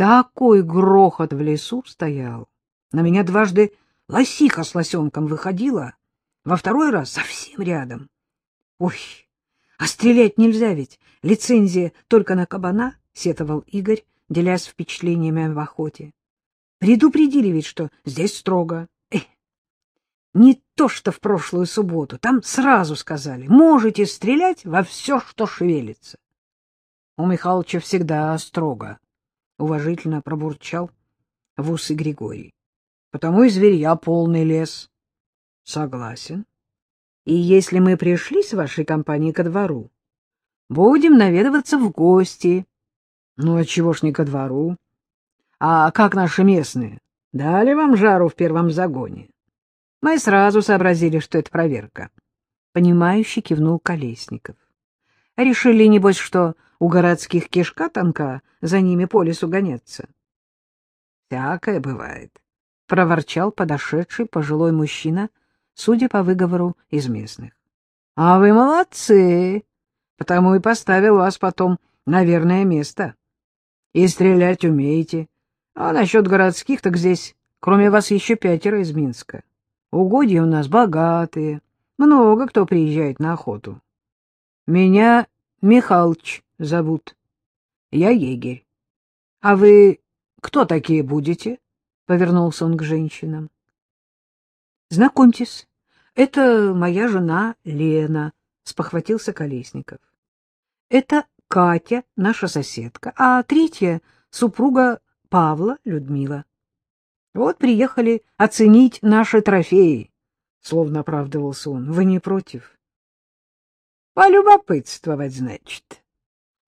Такой грохот в лесу стоял. На меня дважды лосиха с лосенком выходила, во второй раз совсем рядом. Ой, а стрелять нельзя ведь, лицензия только на кабана, — сетовал Игорь, делясь впечатлениями в охоте. Предупредили ведь, что здесь строго. Эх, не то что в прошлую субботу, там сразу сказали, можете стрелять во все, что шевелится. У Михалыча всегда строго, — уважительно пробурчал в усы Григорий. Потому и зверья полный лес. Согласен. И если мы пришли с вашей компанией ко двору, будем наведываться в гости. Ну, а чего ж не ко двору? А как наши местные? Дали вам жару в первом загоне? Мы сразу сообразили, что это проверка. Понимающе кивнул Колесников. Решили, небось, что у городских кишка тонка, за ними по лесу гоняться. Всякое бывает, — проворчал подошедший пожилой мужчина судя по выговору из местных. — А вы молодцы, потому и поставил вас потом на верное место. И стрелять умеете. А насчет городских, так здесь, кроме вас, еще пятеро из Минска. Угодья у нас богатые, много кто приезжает на охоту. Меня Михалыч зовут. Я егерь. А вы кто такие будете? — повернулся он к женщинам. — Знакомьтесь, это моя жена Лена, — спохватился Колесников. Это Катя, наша соседка, а третья — супруга Павла Людмила. Вот приехали оценить наши трофеи, — словно оправдывался он. Вы не против? — Полюбопытствовать, значит.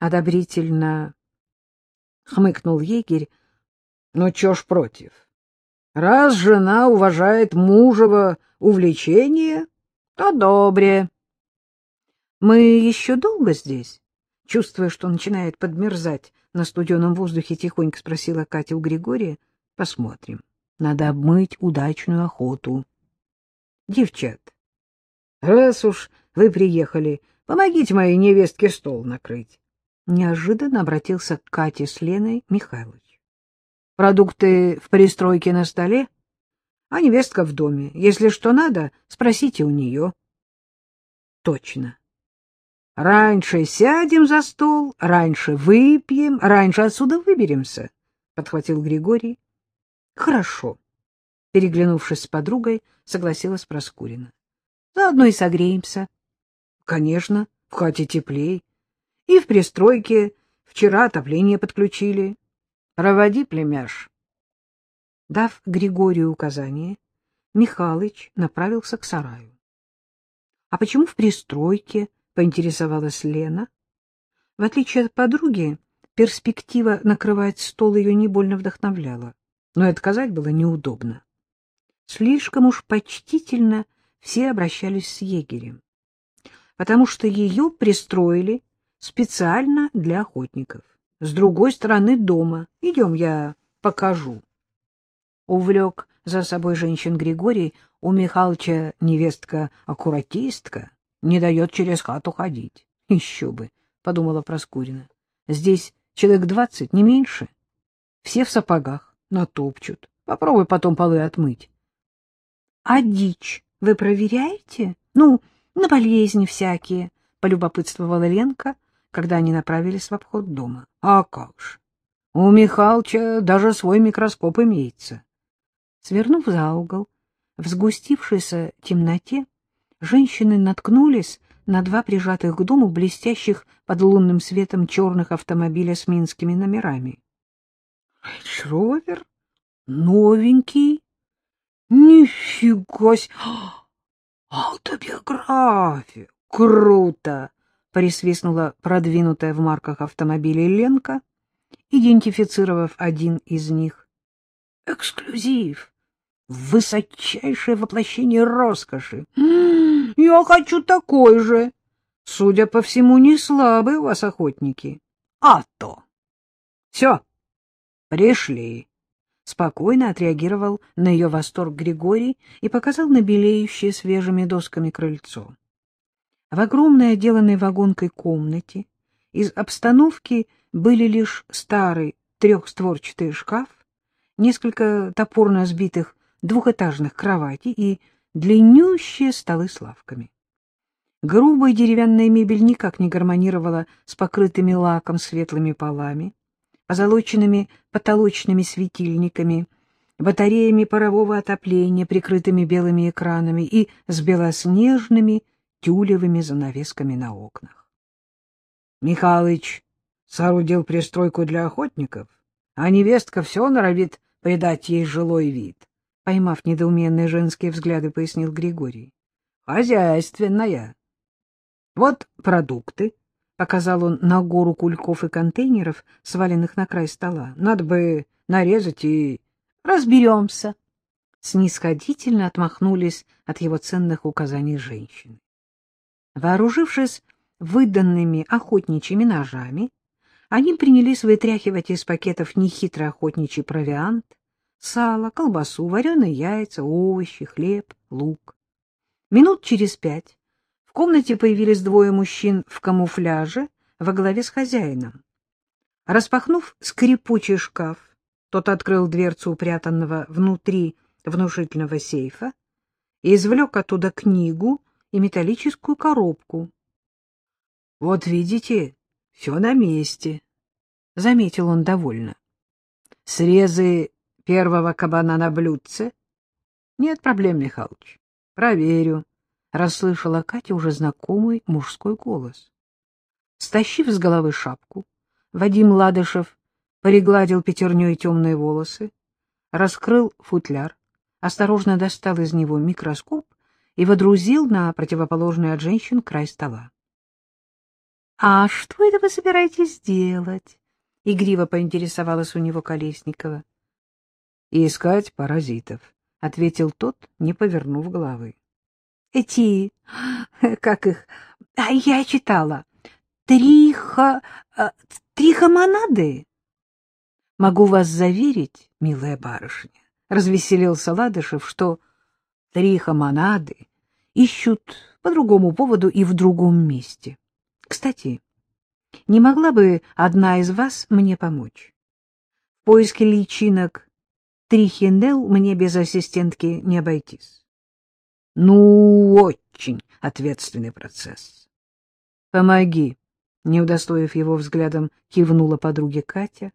Одобрительно хмыкнул егерь. — Ну, чё ж против? Раз жена уважает мужево увлечение, то добре. Мы еще долго здесь? Чувствуя, что начинает подмерзать на студеном воздухе, тихонько спросила Катя у Григория. Посмотрим. Надо обмыть удачную охоту. Девчат, раз уж вы приехали, помогите моей невестке стол накрыть. Неожиданно обратился к Кате с Леной Михайлович. Продукты в пристройке на столе, а невестка в доме. Если что надо, спросите у нее. Точно. Раньше сядем за стол, раньше выпьем, раньше отсюда выберемся, — подхватил Григорий. — Хорошо. Переглянувшись с подругой, согласилась Проскурина. — Заодно и согреемся. — Конечно, в хате теплей. И в пристройке вчера отопление подключили. Проводи, племяш. Дав Григорию указание, Михалыч направился к сараю. — А почему в пристройке? — поинтересовалась Лена. В отличие от подруги, перспектива накрывать стол ее не больно вдохновляла, но и отказать было неудобно. Слишком уж почтительно все обращались с егерем, потому что ее пристроили специально для охотников. С другой стороны дома. Идем, я покажу. Увлек за собой женщин Григорий, у Михалыча невестка-аккуратистка, не дает через хату ходить. Еще бы, — подумала Проскурина. Здесь человек двадцать, не меньше. Все в сапогах, натопчут. Попробуй потом полы отмыть. — А дичь вы проверяете? Ну, на болезни всякие, — полюбопытствовала Ленка, когда они направились в обход дома. — А как же! У Михалыча даже свой микроскоп имеется. Свернув за угол, в сгустившейся темноте, женщины наткнулись на два прижатых к дому блестящих под лунным светом черных автомобиля с минскими номерами. — Рейндж-ровер? Новенький? Нифига себе! Автобиография! Круто! — присвистнула продвинутая в марках автомобиля Ленка, идентифицировав один из них. — Эксклюзив! Высочайшее воплощение роскоши! Я хочу такой же! Судя по всему, не слабые у вас охотники. А то! Все, пришли! Спокойно отреагировал на ее восторг Григорий и показал на белеющее свежими досками крыльцо. В огромной отделанной вагонкой комнате из обстановки были лишь старый трехстворчатый шкаф, несколько топорно сбитых двухэтажных кроватей и длиннющие столы с лавками. Грубая деревянная мебель никак не гармонировала с покрытыми лаком светлыми полами, позолоченными потолочными светильниками, батареями парового отопления, прикрытыми белыми экранами и с белоснежными тюлевыми занавесками на окнах. Михалыч соорудил пристройку для охотников, а невестка все норовит придать ей жилой вид. Поймав недоуменные женские взгляды, пояснил Григорий. — Хозяйственная. Вот продукты, — показал он на гору кульков и контейнеров, сваленных на край стола. Надо бы нарезать и разберемся. Снисходительно отмахнулись от его ценных указаний женщины. Вооружившись выданными охотничьими ножами, они принялись вытряхивать из пакетов нехитрый охотничий провиант, сало, колбасу, вареные яйца, овощи, хлеб, лук. Минут через пять в комнате появились двое мужчин в камуфляже во главе с хозяином. Распахнув скрипучий шкаф, тот открыл дверцу упрятанного внутри внушительного сейфа и извлек оттуда книгу и металлическую коробку. — Вот видите, все на месте, — заметил он довольно. — Срезы первого кабана на блюдце? — Нет проблем, Михалыч. — Проверю, — расслышала Катя уже знакомый мужской голос. Стащив с головы шапку, Вадим Ладышев пригладил пятерней темные волосы, раскрыл футляр, осторожно достал из него микроскоп и водрузил на противоположный от женщин край стола. — А что это вы собираетесь делать? — игриво поинтересовалась у него Колесникова. — Искать паразитов, — ответил тот, не повернув головы эти, как их, а я читала, триха, а, трихомонады. Могу вас заверить, милая барышня, развеселился Ладышев, что трихомонады ищут по другому поводу и в другом месте. Кстати, не могла бы одна из вас мне помочь? В поиске личинок трихинел мне без ассистентки не обойтись. Ну, очень ответственный процесс. Помоги, не удостоив его взглядом, кивнула подруге Катя.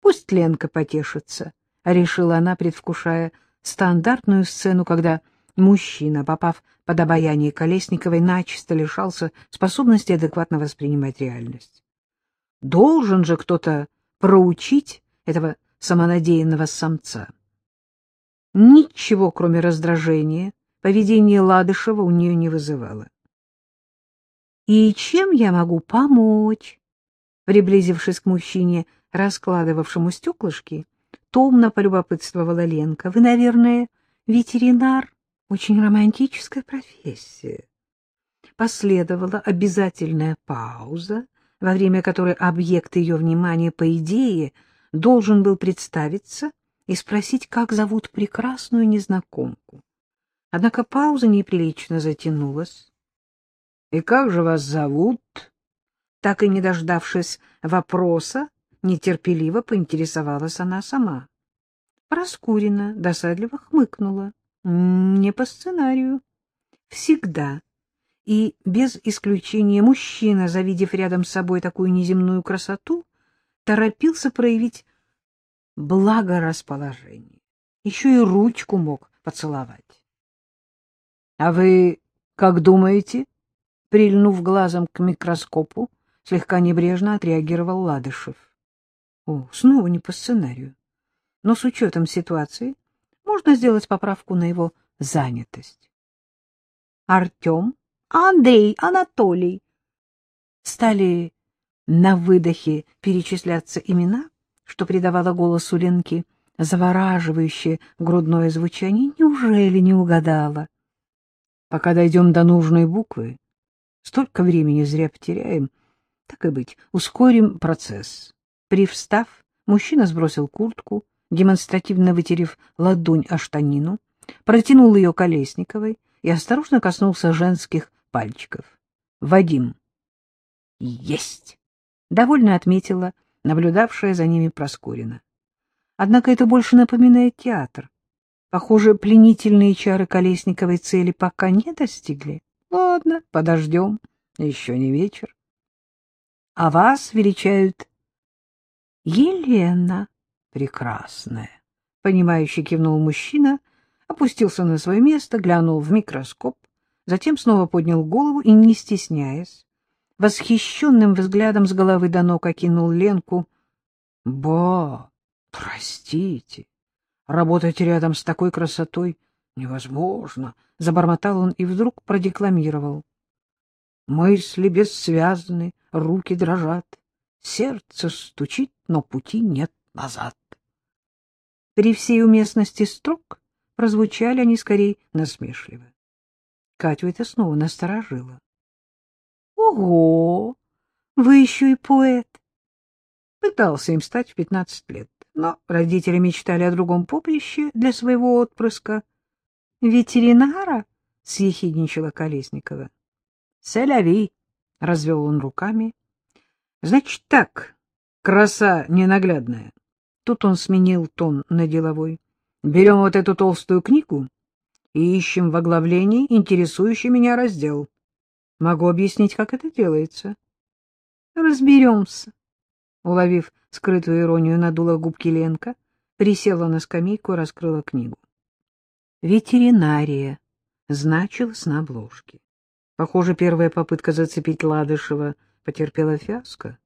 Пусть Ленка потешится, решила она, предвкушая стандартную сцену, когда мужчина, попав под обаяние Колесниковой, начисто лишался способности адекватно воспринимать реальность. Должен же кто-то проучить этого самонадеянного самца. Ничего, кроме раздражения, поведение Ладышева у нее не вызывало. — И чем я могу помочь? Приблизившись к мужчине, раскладывавшему стеклышки, томно полюбопытствовала Ленка. — Вы, наверное, ветеринар? Очень романтическая профессия. Последовала обязательная пауза, во время которой объект ее внимания, по идее, должен был представиться и спросить, как зовут прекрасную незнакомку. Однако пауза неприлично затянулась. — И как же вас зовут? Так и не дождавшись вопроса, нетерпеливо поинтересовалась она сама. Проскурина досадливо хмыкнула. — Не по сценарию. Всегда и без исключения мужчина, завидев рядом с собой такую неземную красоту, торопился проявить благорасположение. Еще и ручку мог поцеловать. — А вы как думаете? — прильнув глазом к микроскопу, слегка небрежно отреагировал Ладышев. О, снова не по сценарию. Но с учетом ситуации можно сделать поправку на его занятость. Артем, Андрей, Анатолий. Стали на выдохе перечисляться имена, что придавало голосу Ленки завораживающее грудное звучание. Неужели не угадала? Пока дойдем до нужной буквы, столько времени зря потеряем. Так и быть, ускорим процесс. Привстав, мужчина сбросил куртку, демонстративно вытерев ладонь о штанину, протянул ее Колесниковой и осторожно коснулся женских пальчиков. — Вадим. — Есть! — довольно отметила наблюдавшая за ними Проскурина. Однако это больше напоминает театр. Похоже, пленительные чары Колесниковой цели пока не достигли. Ладно, подождем, еще не вечер. А вас величают Елена Прекрасная. Понимающе кивнул мужчина, опустился на свое место, глянул в микроскоп, затем снова поднял голову и, не стесняясь, восхищенным взглядом с головы до ног окинул Ленку. — Ба, простите, работать рядом с такой красотой невозможно, — забормотал он и вдруг продекламировал. Мысли бессвязны, руки дрожат, сердце стучит, но пути нет назад. При всей уместности строк прозвучали они скорее насмешливо. Катю это снова насторожило. — Ого! Вы еще и поэт! Пытался им стать в пятнадцать лет, но родители мечтали о другом поприще для своего отпрыска. — Ветеринара? — съехидничала Колесникова. — Соляви! — развел он руками. — Значит так, краса ненаглядная. Тут он сменил тон на деловой. Берем вот эту толстую книгу и ищем в оглавлении интересующий меня раздел. Могу объяснить, как это делается. Разберемся. Уловив скрытую иронию, надула губки Ленка, присела на скамейку и раскрыла книгу. Ветеринария значилась на обложке. Похоже, первая попытка зацепить Ладышева потерпела фиаско.